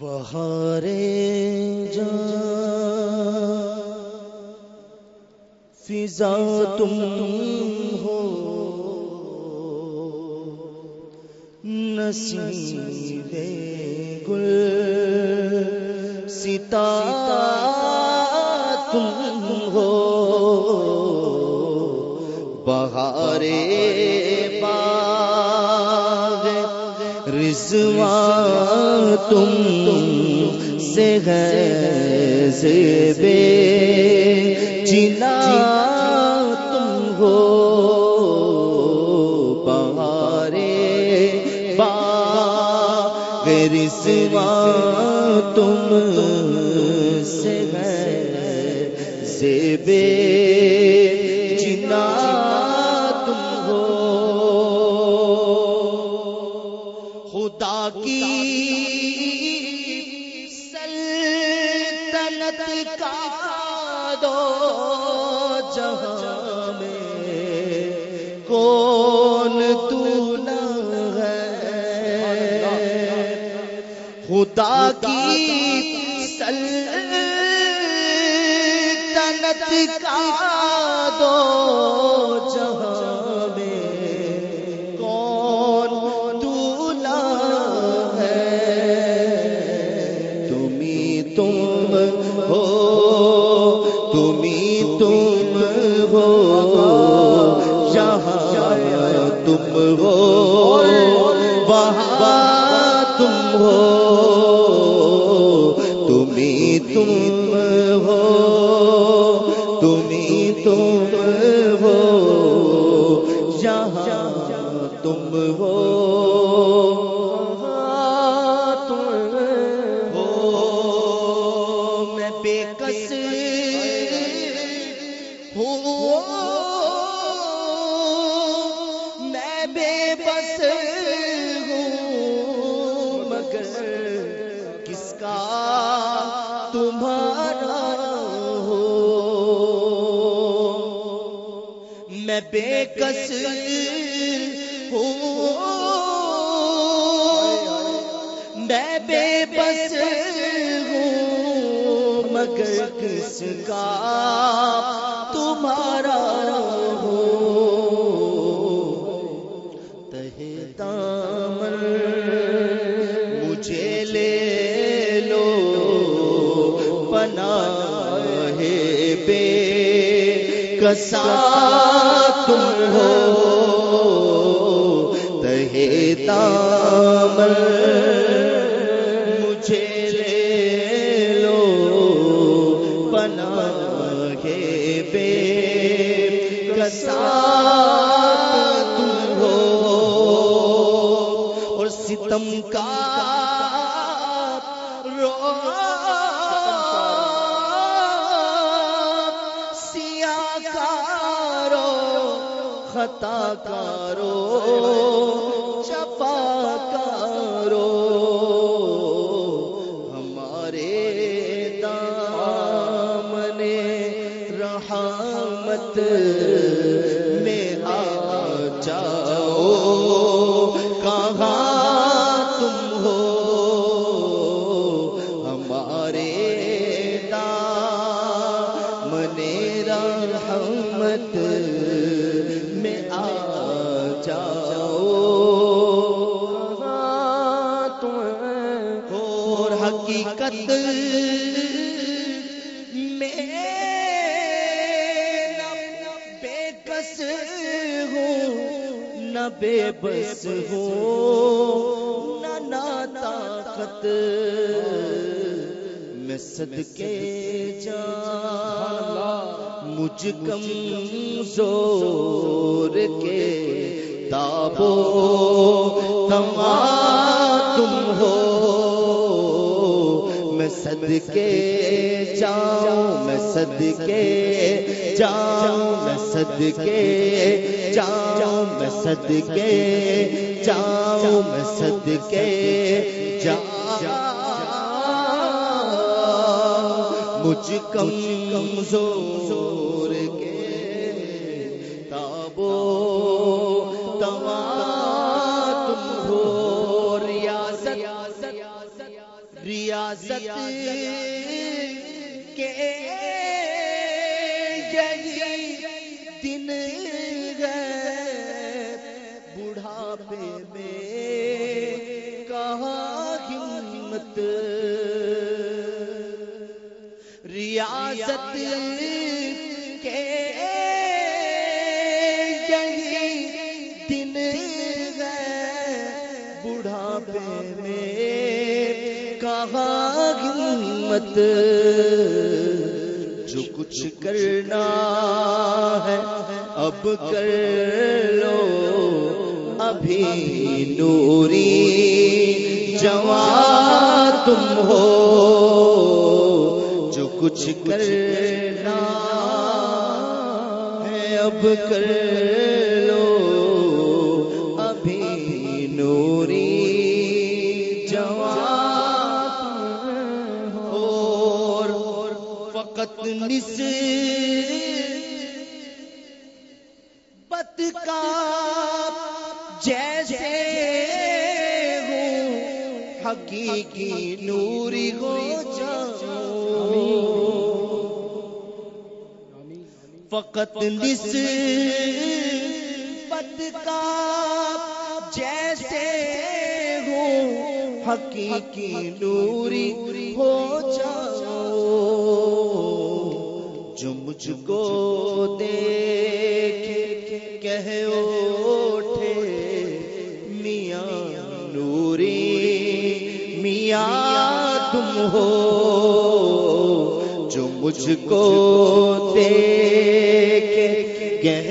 بہارے جان۔ فضا تم ہو۔ نصیب گل۔ ستا تم ہو۔ بہارے رضوان تم سے ہے زیبے جنا تم ہو بہارے باغ رضوان تم سے ہے زیبے جنا تم ہو کون تو نہ ہے خدا کی سلطنت کا دو جہاں میں کون دولا ہے تمہیں تم ہو تمہیں تم ہو وہاں تم ہو۔ میں بے کس ہوں۔ میں بے بس ہوں۔ مگر کس کا تمہارا ہو؟ کسا تم ہو تہے دامن مجھے لے لو پناہ بے کسا تم ہو اور ستم کا خطا کارو چپا کارو ہمارے دامن رحمت میں آ جاؤ۔ کہاں تم ہو؟ ہمارے دامن رحمت حقیقت میں بے کس ہوں نہ بے بس ہوں نہ نا طاقت میں صدقے جان مجھ کم زور کے تابو، تمام تم ہو۔ میں صدقے جاؤں میں صدقے جاؤں میں صدقے جاؤں میں صدقے جاؤں میں صدقے جاؤں مجھ کمزور کے تابو تمام ریاضت کے یہی دن گئے بڑھاپے میں کہاں ہمت؟ ریاست کہاں ہمت جو کچھ کرنا ہے، اب کر لو۔ ابھی نوری جوان تم ہو، جو کچھ کرنا ہے، اب کر فقط نس بت کا جیسے ہوں، حقیقی نوری ہو جاؤ فقط نس بت کا جیسے ہوں، حقیقی نوری ہو جاؤ جو مجھ کو دیکھ کہہ اٹھے، میاں نوری، میاں تم ہو، جو مجھ کو دیکھ کہہ